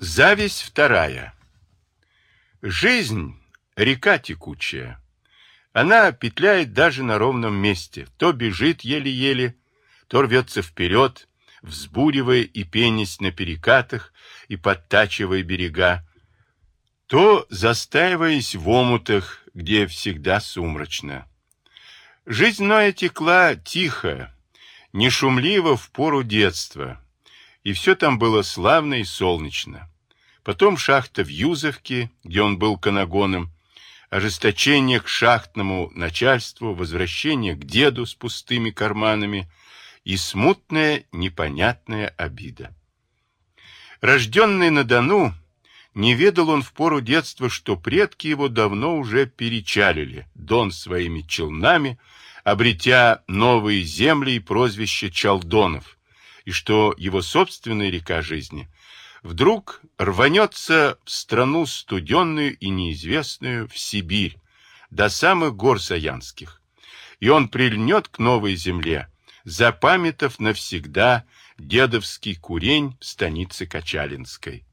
Зависть вторая. Жизнь — река текучая. Она петляет даже на ровном месте. То бежит еле-еле, то рвется вперед, взбуривая и пенясь на перекатах и подтачивая берега, то застаиваясь в омутах, где всегда сумрачно. Жизнь Ноя текла тихо, не шумливо в пору детства, и все там было славно и солнечно. Потом шахта в Юзовке, где он был канагоном, ожесточение к шахтному начальству, возвращение к деду с пустыми карманами и смутная непонятная обида. Рожденный на Дону, не ведал он в пору детства, что предки его давно уже перечалили Дон своими челнами, обретя новые земли и прозвище Чалдонов, и что его собственная река жизни вдруг рванется в страну студенную и неизвестную, в Сибирь, до самых гор Саянских, и он прильнет к новой земле, запамятав навсегда дедовский курень в станице Качалинской.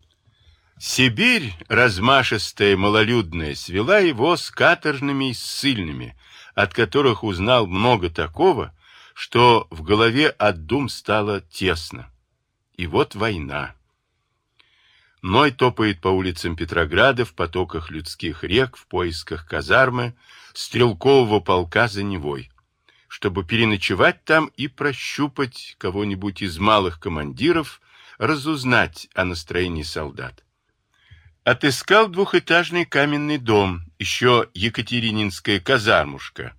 Сибирь, размашистая, малолюдная, свела его с каторжными и ссыльными, от которых узнал много такого, что в голове от дум стало тесно. И вот война. Ной топает по улицам Петрограда в потоках людских рек в поисках казармы стрелкового полка за Невой, чтобы переночевать там и прощупать кого-нибудь из малых командиров, разузнать о настроении солдат. Отыскал двухэтажный каменный дом, еще Екатерининская казармушка,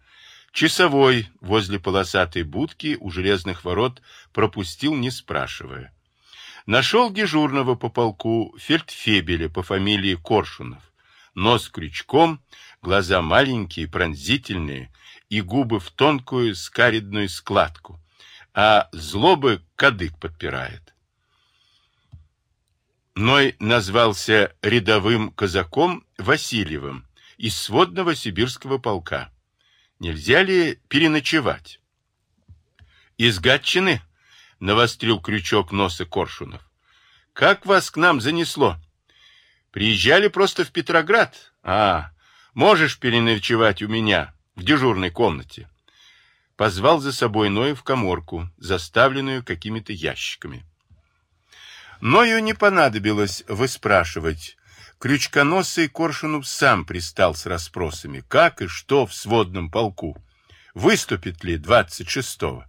Часовой возле полосатой будки у железных ворот пропустил, не спрашивая. Нашел дежурного по полку фельдфебеля по фамилии Коршунов. Нос крючком, глаза маленькие, пронзительные и губы в тонкую скаридную складку, а злобы кадык подпирает. Ной назвался рядовым казаком Васильевым из сводного сибирского полка. Нельзя ли переночевать? Из Гатчины навострил крючок носа Коршунов. Как вас к нам занесло? Приезжали просто в Петроград? А, можешь переночевать у меня в дежурной комнате. Позвал за собой Ноя в коморку, заставленную какими-то ящиками. Ною не понадобилось выспрашивать, Крючконосый Коршунов сам пристал с расспросами, как и что в сводном полку. Выступит ли двадцать шестого?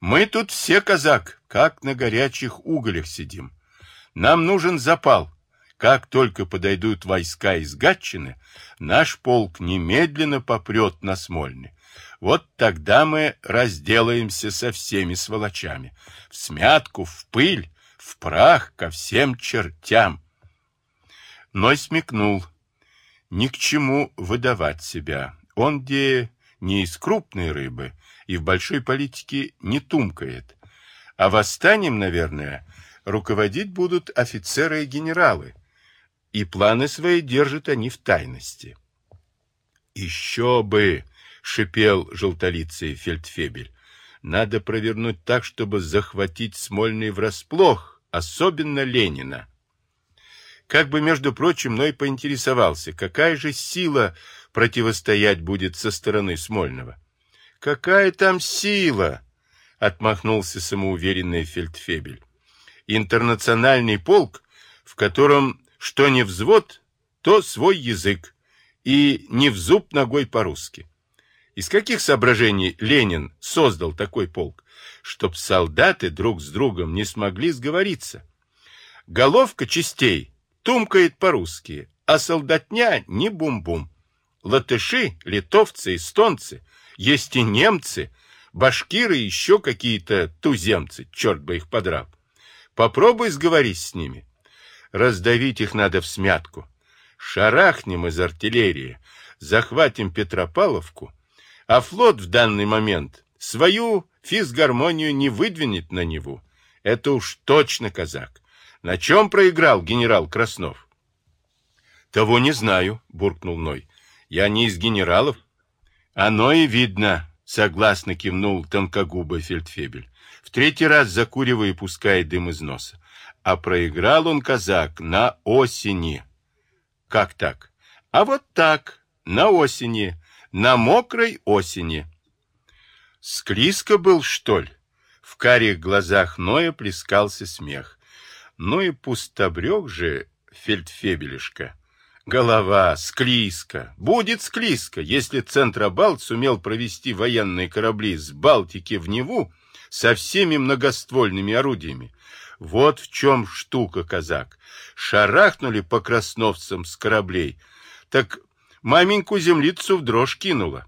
Мы тут все, казак, как на горячих уголях сидим. Нам нужен запал. Как только подойдут войска из Гатчины, наш полк немедленно попрет на Смольный. Вот тогда мы разделаемся со всеми сволочами. В смятку, в пыль, в прах ко всем чертям. Ной смекнул. Ни к чему выдавать себя. Он где не из крупной рыбы и в большой политике не тумкает. А восстанием, наверное, руководить будут офицеры и генералы. И планы свои держат они в тайности. «Еще бы!» — шипел желтолицый фельдфебель. «Надо провернуть так, чтобы захватить Смольный врасплох, особенно Ленина». Как бы, между прочим, но и поинтересовался, какая же сила противостоять будет со стороны Смольного. «Какая там сила?» — отмахнулся самоуверенный фельдфебель. «Интернациональный полк, в котором что не взвод, то свой язык, и не в зуб ногой по-русски. Из каких соображений Ленин создал такой полк? Чтоб солдаты друг с другом не смогли сговориться. Головка частей тумкает по-русски, а солдатня не бум-бум. Латыши, литовцы, эстонцы, есть и немцы, башкиры и еще какие-то туземцы, черт бы их подрал. Попробуй сговорись с ними. Раздавить их надо в смятку. Шарахнем из артиллерии, захватим Петропавловку, а флот в данный момент свою физгармонию не выдвинет на него. Это уж точно казак. На чем проиграл генерал Краснов? Того не знаю, буркнул Ной. Я не из генералов. Оно и видно, согласно кивнул тонкогубый фельдфебель. В третий раз закуривая и пуская дым из носа. а проиграл он, казак, на осени. Как так? А вот так, на осени, на мокрой осени. Склизко был, что ли? В карих глазах Ноя плескался смех. Ну и пустобрех же фельдфебелишка. Голова склизко. Будет склизко, если Центробалт сумел провести военные корабли с Балтики в Неву со всеми многоствольными орудиями. Вот в чем штука, казак. Шарахнули по красновцам с кораблей, так маменьку землицу в дрожь кинула.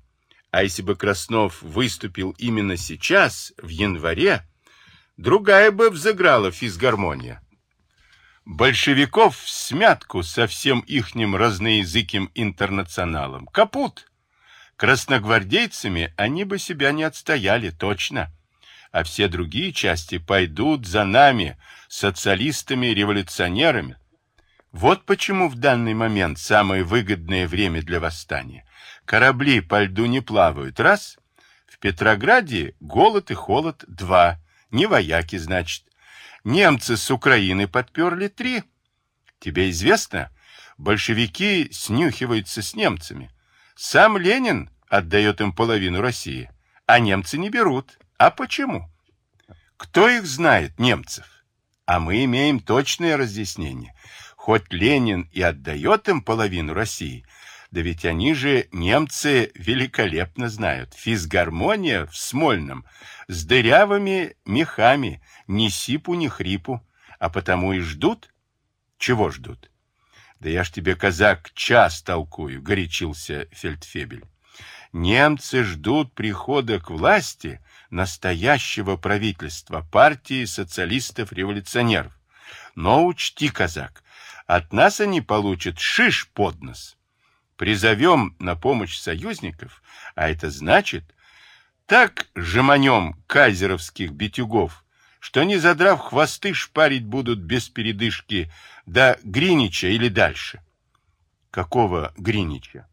А если бы Краснов выступил именно сейчас, в январе, другая бы взыграла физгармония. Большевиков в смятку со всем ихним разноязыким интернационалом. Капут! Красногвардейцами они бы себя не отстояли, точно. А все другие части пойдут за нами, социалистами-революционерами. Вот почему в данный момент самое выгодное время для восстания. Корабли по льду не плавают, раз. В Петрограде голод и холод, два. Не вояки, значит. Немцы с Украины подперли три. Тебе известно, большевики снюхиваются с немцами. Сам Ленин отдает им половину России, а немцы не берут. А почему? Кто их знает, немцев? А мы имеем точное разъяснение. Хоть Ленин и отдает им половину России, да ведь они же, немцы, великолепно знают. Физгармония в Смольном с дырявыми мехами, ни сипу, ни хрипу, а потому и ждут. Чего ждут? Да я ж тебе, казак, час толкую, горячился фельдфебель. Немцы ждут прихода к власти настоящего правительства партии социалистов-революционеров. Но учти, казак, от нас они получат шиш под нос. Призовем на помощь союзников, а это значит, так жеманем кайзеровских битюгов, что они, задрав хвосты, шпарить будут без передышки до Гринича или дальше. Какого Гринича?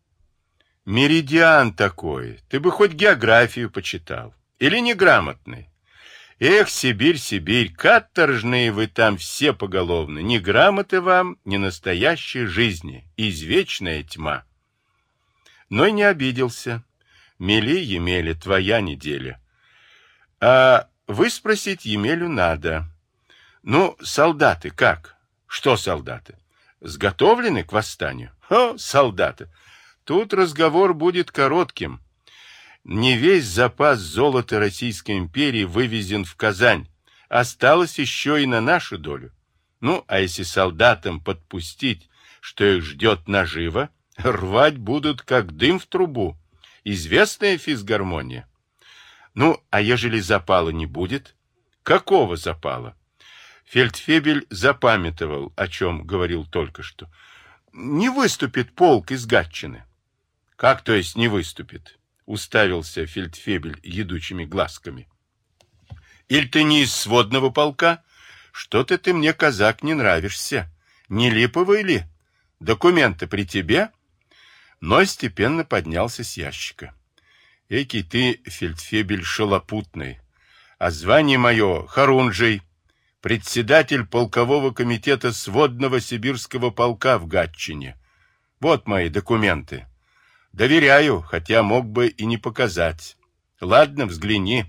Меридиан такой. Ты бы хоть географию почитал. Или неграмотный. Эх, Сибирь, Сибирь, каторжные вы там все поголовно. Ни грамоты вам, ни настоящей жизни. Извечная тьма. Но и не обиделся. Мели, Емеля, твоя неделя. А выспросить Емелю надо. Ну, солдаты как? Что солдаты? Сготовлены к восстанию? О, солдаты! Тут разговор будет коротким. Не весь запас золота Российской империи вывезен в Казань. Осталось еще и на нашу долю. Ну, а если солдатам подпустить, что их ждет наживо, рвать будут как дым в трубу. Известная физгармония. Ну, а ежели запала не будет? Какого запала? Фельдфебель запамятовал, о чем говорил только что. Не выступит полк из Гатчины. Как то есть не выступит? Уставился фельдфебель едучими глазками. Иль ты не из сводного полка? Что-то ты мне, казак, не нравишься. Не липовый ли? Документы при тебе? Но степенно поднялся с ящика. Экий ты, фельдфебель, шалопутный. А звание мое — Харунжий, председатель полкового комитета сводного сибирского полка в Гатчине. Вот мои документы. Доверяю, хотя мог бы и не показать. Ладно, взгляни.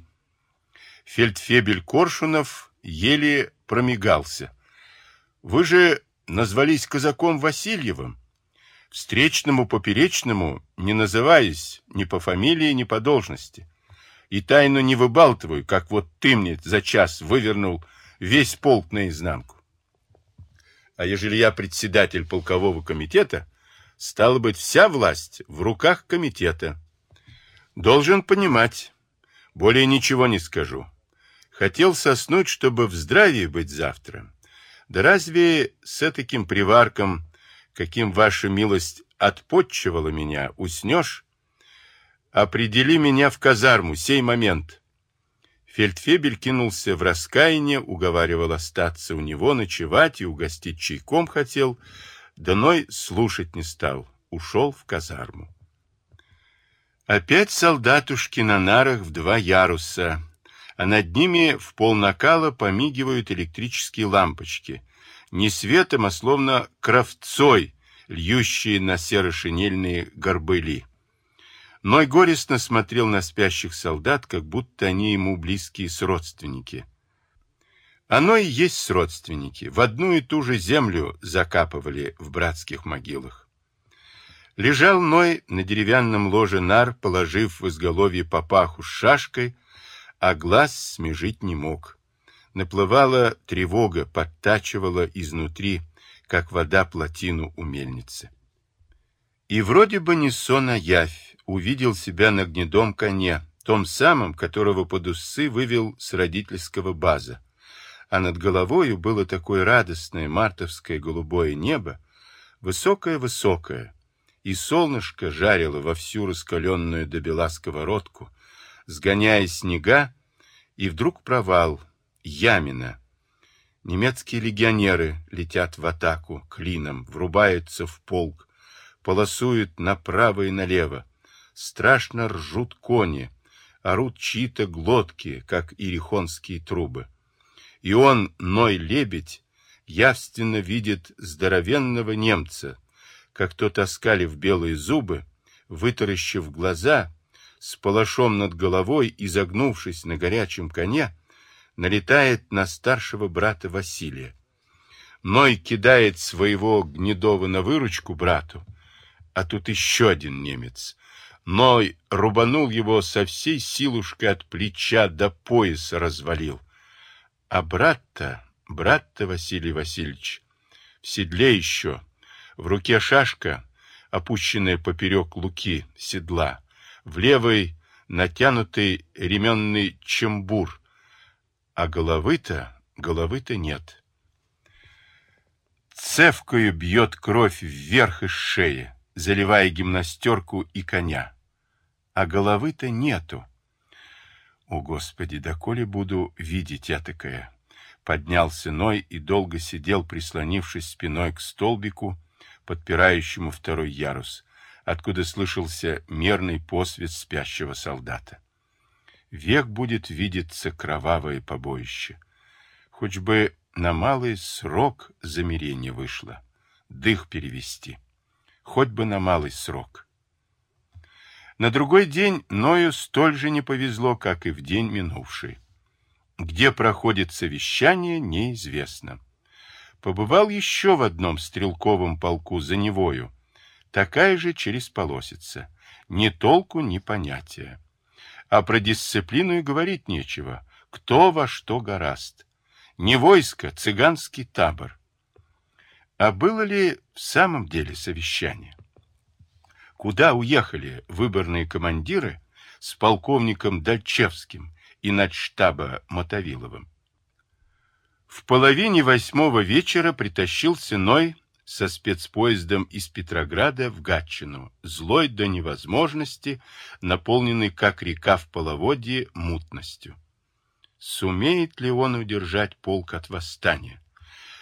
Фельдфебель Коршунов еле промигался. Вы же назвались казаком Васильевым. Встречному поперечному не называясь ни по фамилии, ни по должности. И тайну не выбалтываю, как вот ты мне за час вывернул весь полк наизнанку. А ежели я председатель полкового комитета, Стало быть, вся власть в руках комитета. Должен понимать. Более ничего не скажу. Хотел соснуть, чтобы в здравии быть завтра. Да разве с таким приварком, каким ваша милость отпотчевала меня, уснешь? Определи меня в казарму, сей момент. Фельдфебель кинулся в раскаяние, уговаривал остаться у него, ночевать и угостить чайком хотел, — Даной слушать не стал, ушел в казарму. Опять солдатушки на нарах в два яруса, а над ними в полнакала помигивают электрические лампочки, не светом, а словно кровцой, льющие на серо-шинельные горбыли. Ной горестно смотрел на спящих солдат, как будто они ему близкие сродственники. Оно и есть сродственники, в одну и ту же землю закапывали в братских могилах. Лежал Ной на деревянном ложе нар, положив в изголовье папаху с шашкой, а глаз смежить не мог. Наплывала тревога, подтачивала изнутри, как вода плотину у мельницы. И вроде бы не сон, а явь, увидел себя на гнедом коне, том самом, которого под усы вывел с родительского база. А над головою было такое радостное мартовское голубое небо, высокое-высокое, и солнышко жарило во всю раскаленную до бела сковородку, сгоняя снега, и вдруг провал, ямина. Немецкие легионеры летят в атаку клином, врубаются в полк, полосуют направо и налево. Страшно ржут кони, орут чьи-то глотки, как ирихонские трубы. И он, Ной-лебедь, явственно видит здоровенного немца, как тот, оскалив белые зубы, вытаращив глаза, с палашом над головой и загнувшись на горячем коне, налетает на старшего брата Василия. Ной кидает своего гнедого на выручку брату, а тут еще один немец. Ной рубанул его со всей силушкой от плеча до пояса развалил. А брат-то, брат-то Василий Васильевич, в седле еще, в руке шашка, опущенная поперек луки седла, в левой натянутый ременный чембур, а головы-то, головы-то нет. Цевкою бьет кровь вверх из шеи, заливая гимнастерку и коня. А головы-то нету. О, Господи, доколе буду видеть я такая? Поднялся Ной и долго сидел, прислонившись спиной к столбику, подпирающему второй ярус, откуда слышался мерный посвист спящего солдата. Век будет видеться кровавое побоище. Хоть бы на малый срок замерение вышло, дых перевести. Хоть бы на малый срок. На другой день Ною столь же не повезло, как и в день минувший. Где проходит совещание, неизвестно. Побывал еще в одном стрелковом полку за Невою. Такая же через полосица. Ни толку, ни понятия. А про дисциплину и говорить нечего. Кто во что гораст. Не войско, цыганский табор. А было ли в самом деле совещание? Куда уехали выборные командиры с полковником Дальчевским и начштаба Мотовиловым? В половине восьмого вечера притащился Ной со спецпоездом из Петрограда в Гатчину, злой до невозможности, наполненный, как река в половодье, мутностью. Сумеет ли он удержать полк от восстания?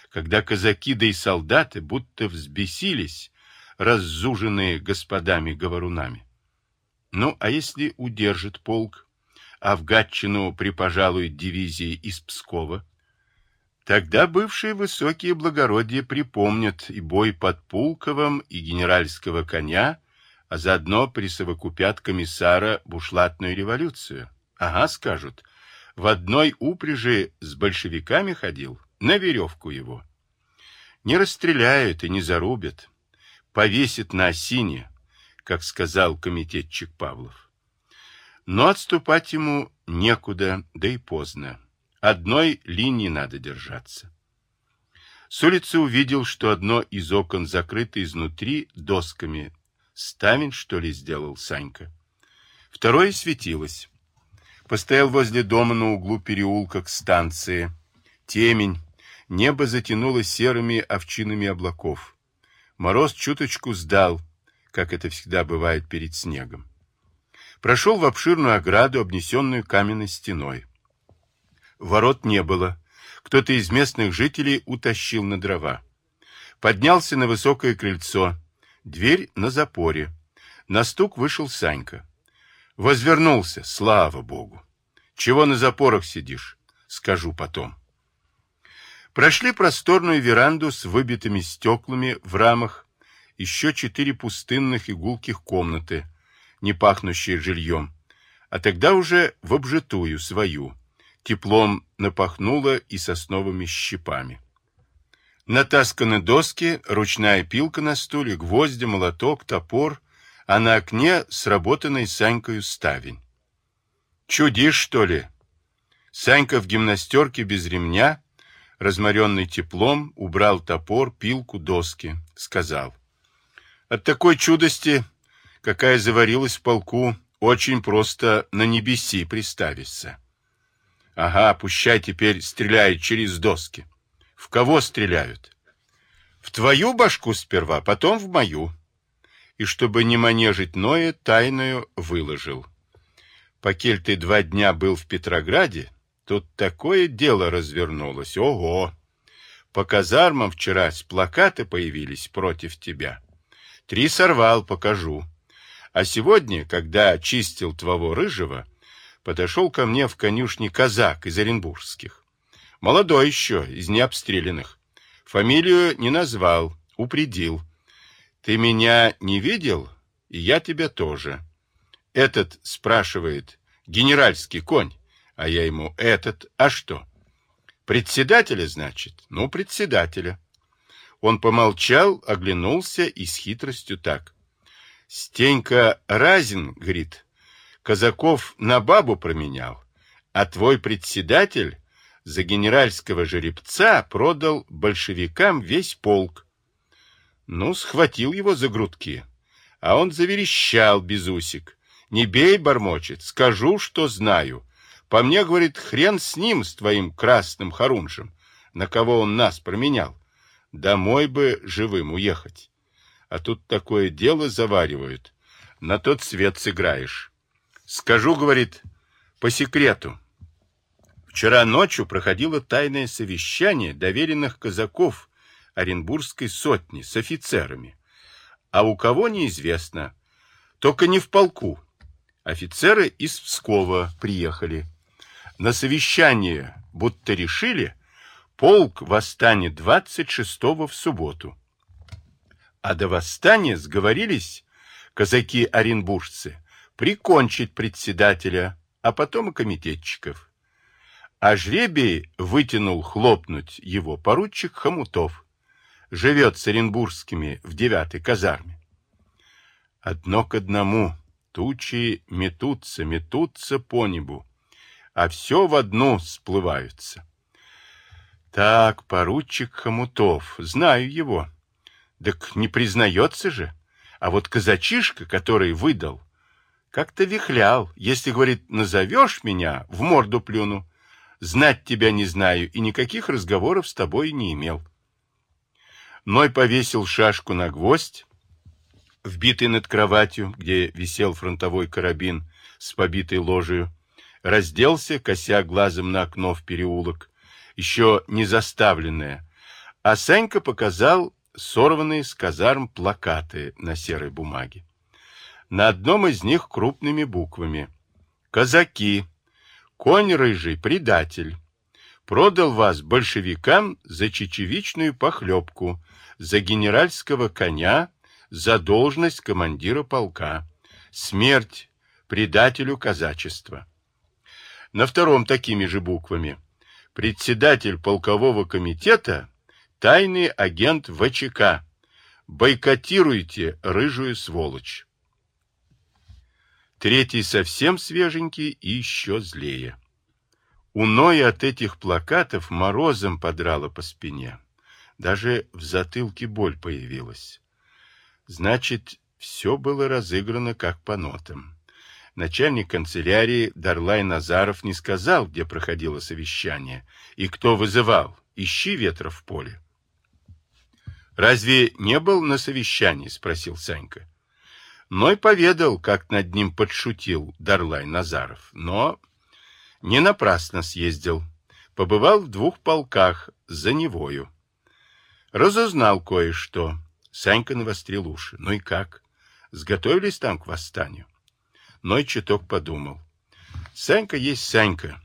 Когда казаки да и солдаты будто взбесились, раззуженные господами-говорунами. Ну, а если удержит полк, а в Гатчину припожалует дивизии из Пскова, Тогда бывшие высокие благородия припомнят и бой под Пулковым, и генеральского коня, а заодно присовокупят комиссара бушлатную революцию. Ага, скажут, в одной упряжи с большевиками ходил, на веревку его. Не расстреляют и не зарубят, повесят на осине, как сказал комитетчик Павлов. Но отступать ему некуда, да и поздно. Одной линии надо держаться. С улицы увидел, что одно из окон закрыто изнутри досками. Ставень, что ли, сделал Санька. Второе светилось. Постоял возле дома на углу переулка к станции. Темень. Небо затянуло серыми овчинами облаков. Мороз чуточку сдал, как это всегда бывает перед снегом. Прошел в обширную ограду, обнесенную каменной стеной. Ворот не было. Кто-то из местных жителей утащил на дрова. Поднялся на высокое крыльцо. Дверь на запоре. На стук вышел Санька. Возвернулся, слава богу. Чего на запорах сидишь? Скажу потом. Прошли просторную веранду с выбитыми стеклами в рамах, еще четыре пустынных и гулких комнаты, не пахнущие жильем, а тогда уже в обжитую свою. Теплом напахнуло и сосновыми щепами. Натасканы доски, ручная пилка на стуле, гвозди, молоток, топор, а на окне сработанный Санькою ставень. Чудишь, что ли? Санька в гимнастерке без ремня, разморенный теплом, убрал топор, пилку, доски. Сказал. От такой чудости, какая заварилась в полку, очень просто на небеси приставиться. Ага, пущай теперь стреляет через доски. В кого стреляют? В твою башку сперва, потом в мою. И чтобы не манежить Ноя, тайную выложил. Покель ты два дня был в Петрограде, тут такое дело развернулось. Ого! По казармам вчера с плакаты появились против тебя. Три сорвал, покажу. А сегодня, когда чистил твоего рыжего, подошел ко мне в конюшне казак из Оренбургских. Молодой еще, из необстрелянных. Фамилию не назвал, упредил. Ты меня не видел, и я тебя тоже. Этот спрашивает, генеральский конь, а я ему, этот, а что? Председателя, значит? Ну, председателя. Он помолчал, оглянулся и с хитростью так. Стенька Разин, говорит, Казаков на бабу променял, а твой председатель за генеральского жеребца продал большевикам весь полк. Ну, схватил его за грудки, а он заверещал без усик. Не бей, бормочет, скажу, что знаю. По мне, говорит, хрен с ним, с твоим красным хорунжем, на кого он нас променял. Домой бы живым уехать. А тут такое дело заваривают. На тот свет сыграешь. Скажу, говорит, по секрету. Вчера ночью проходило тайное совещание доверенных казаков Оренбургской сотни с офицерами. А у кого неизвестно. Только не в полку. Офицеры из Пскова приехали. На совещание будто решили, Полк восстанет 26-го в субботу. А до восстания сговорились казаки-оренбуржцы прикончить председателя, а потом и комитетчиков. А жребий вытянул хлопнуть его поручик Хомутов. Живет с оренбургскими в девятой казарме. Одно к одному. Тучи метутся, метутся по небу, а все в одну сплываются. Так, поручик Хомутов, знаю его. Так не признается же. А вот казачишка, который выдал, как-то вихлял. Если, говорит, назовешь меня, в морду плюну. Знать тебя не знаю и никаких разговоров с тобой не имел. Ной повесил шашку на гвоздь, вбитый над кроватью, где висел фронтовой карабин с побитой ложею, разделся, кося глазом на окно в переулок, еще не заставленные, а Санька показал сорванные с казарм плакаты на серой бумаге. На одном из них крупными буквами «Казаки! Конь рыжий, предатель! Продал вас большевикам за чечевичную похлебку, за генеральского коня, за должность командира полка. Смерть предателю казачества!» На втором такими же буквами председатель полкового комитета, тайный агент ВЧК. Бойкотируйте рыжую сволочь. Третий совсем свеженький и еще злее. У Ноя от этих плакатов морозом подрало по спине. Даже в затылке боль появилась. Значит, все было разыграно как по нотам начальник канцелярии Дарлай Назаров не сказал, где проходило совещание и кто вызывал. Ищи ветра в поле. «Разве не был на совещании?» — спросил Санька. Ной поведал, как над ним подшутил Дарлай Назаров, но не напрасно съездил. Побывал в двух полках за Невою. Разузнал кое-что. Санька навострил уши. Ну и как? Сготовились там к восстанию? Ной чуток подумал. Санька есть Санька.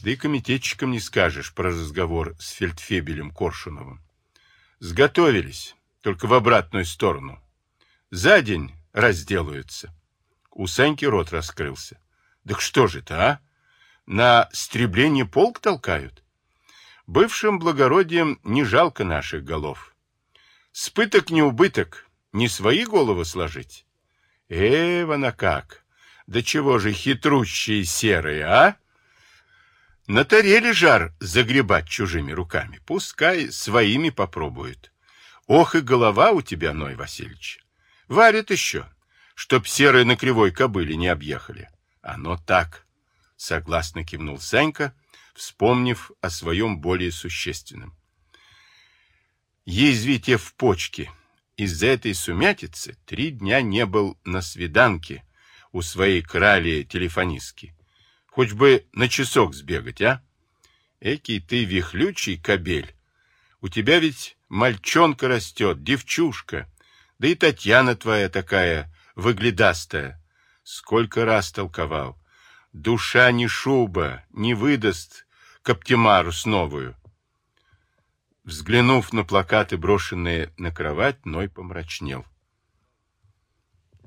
Да и комитетчикам не скажешь про разговор с фельдфебелем Коршуновым. Сготовились, только в обратную сторону. За день разделаются. У Саньки рот раскрылся. Так что же это, а? На стребление полк толкают? Бывшим благородием не жалко наших голов. Спыток не убыток, не свои головы сложить. Э, вона как! Да чего же хитрущие серые, а? На тареле жар загребать чужими руками. Пускай своими попробуют. Ох и голова у тебя, Ной Васильевич. Варят еще, чтоб серые на кривой кобыле не объехали. Оно так, согласно кивнул Санька, вспомнив о своем более существенном. Язвите в почке. Из-за этой сумятицы три дня не был на свиданке у своей крали телефонистки. Хоть бы на часок сбегать, а? Экий ты вихлючий кобель. У тебя ведь мальчонка растет, девчушка. Да и Татьяна твоя такая, выглядастая. Сколько раз толковал. Душа не шуба, не выдаст Каптимарус новую. Взглянув на плакаты, брошенные на кровать, Ной помрачнел.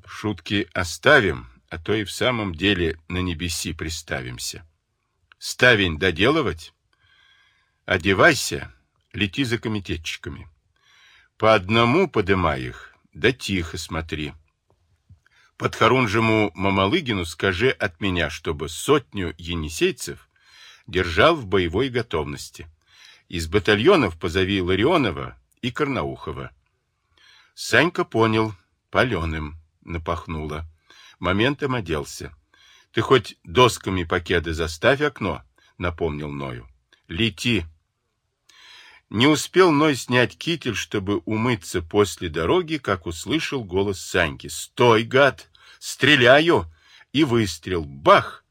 Шутки оставим, а то и в самом деле на небеси приставимся. Ставень доделывать? Одевайся, лети за комитетчиками. По одному подымай их, да тихо смотри. Подхорунжему Мамалыгину скажи от меня, чтобы сотню енисейцев держал в боевой готовности. Из батальонов позови Ларионова и Карнаухова. Санька понял, паленым напахнуло моментом оделся. Ты хоть досками покеды заставь окно, напомнил Ною. Лети. Не успел Ной снять китель, чтобы умыться после дороги, как услышал голос Саньки. «Стой, гад! Стреляю!» И выстрел. Бах!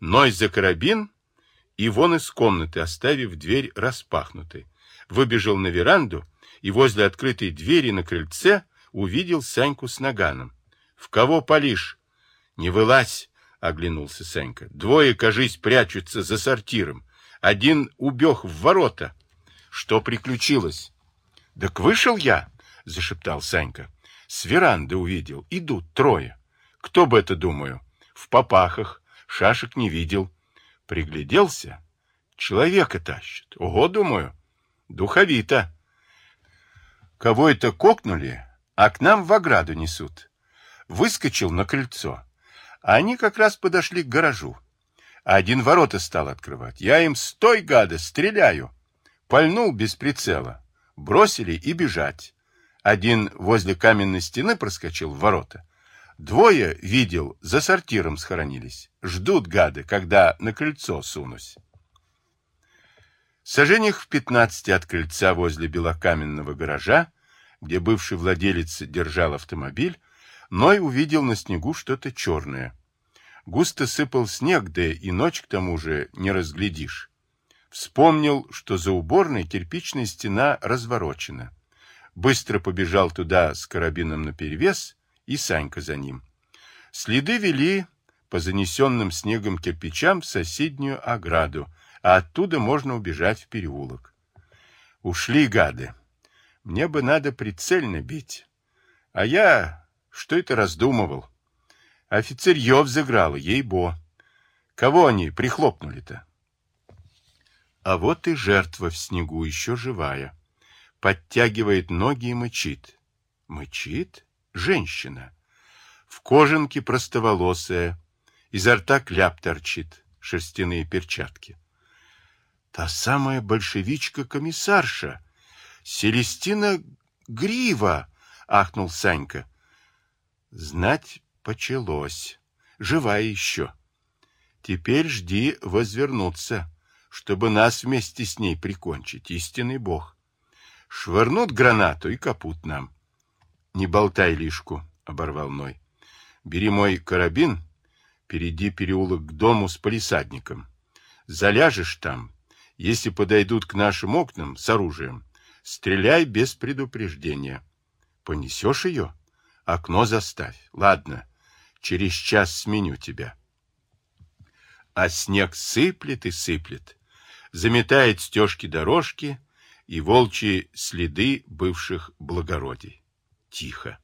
Ной за карабин и вон из комнаты, оставив дверь распахнутой. Выбежал на веранду и возле открытой двери на крыльце увидел Саньку с наганом. В кого палишь? Не вылазь, оглянулся Сенька. Двое, кажись, прячутся за сортиром. Один убег в ворота. Что приключилось? Так вышел я, зашептал Санька. С веранды увидел. Идут трое. Кто бы это, думаю? В попахах. Шашек не видел. Пригляделся. Человека тащит. Ого, думаю. Духовито. Кого это кокнули, а к нам в ограду несут выскочил на крыльцо. А они как раз подошли к гаражу. Один ворота стал открывать. Я им «Стой, гады, стреляю!» Пальнул без прицела. Бросили и бежать. Один возле каменной стены проскочил в ворота. Двое, видел, за сортиром схоронились. Ждут гады, когда на крыльцо сунусь. Сожжениях в пятнадцати от крыльца возле белокаменного гаража, где бывший владелец держал автомобиль, Ной увидел на снегу что-то черное. Густо сыпал снег, да и ночь к тому же не разглядишь. Вспомнил, что за уборной кирпичная стена разворочена. Быстро побежал туда с карабином наперевес, и Санька за ним. Следы вели по занесенным снегом кирпичам в соседнюю ограду, а оттуда можно убежать в переулок. Ушли гады. Мне бы надо прицельно бить. А я что это раздумывал? Офицерье взыграло, ей-бо. Кого они прихлопнули-то? А вот и жертва в снегу, еще живая. Подтягивает ноги и мычит. Мычит? Женщина. В кожанке простоволосая. Изо рта кляп торчит, шерстяные перчатки. Та самая большевичка-комиссарша. Селестина Грива, ахнул Санька. Знать почалось. Жива еще. Теперь жди возвернуться, чтобы нас вместе с ней прикончить, истинный бог. Швырнут гранату и капут нам. Не болтай лишку, оборвал Ной. Бери мой карабин, перейди переулок к дому с полисадником. Заляжешь там, если подойдут к нашим окнам с оружием, стреляй без предупреждения. Понесешь ее? — Окно заставь. Ладно, через час сменю тебя. а снег сыплет и сыплет, заметает стежки-дорожки и волчьи следы бывших благородий. Тихо.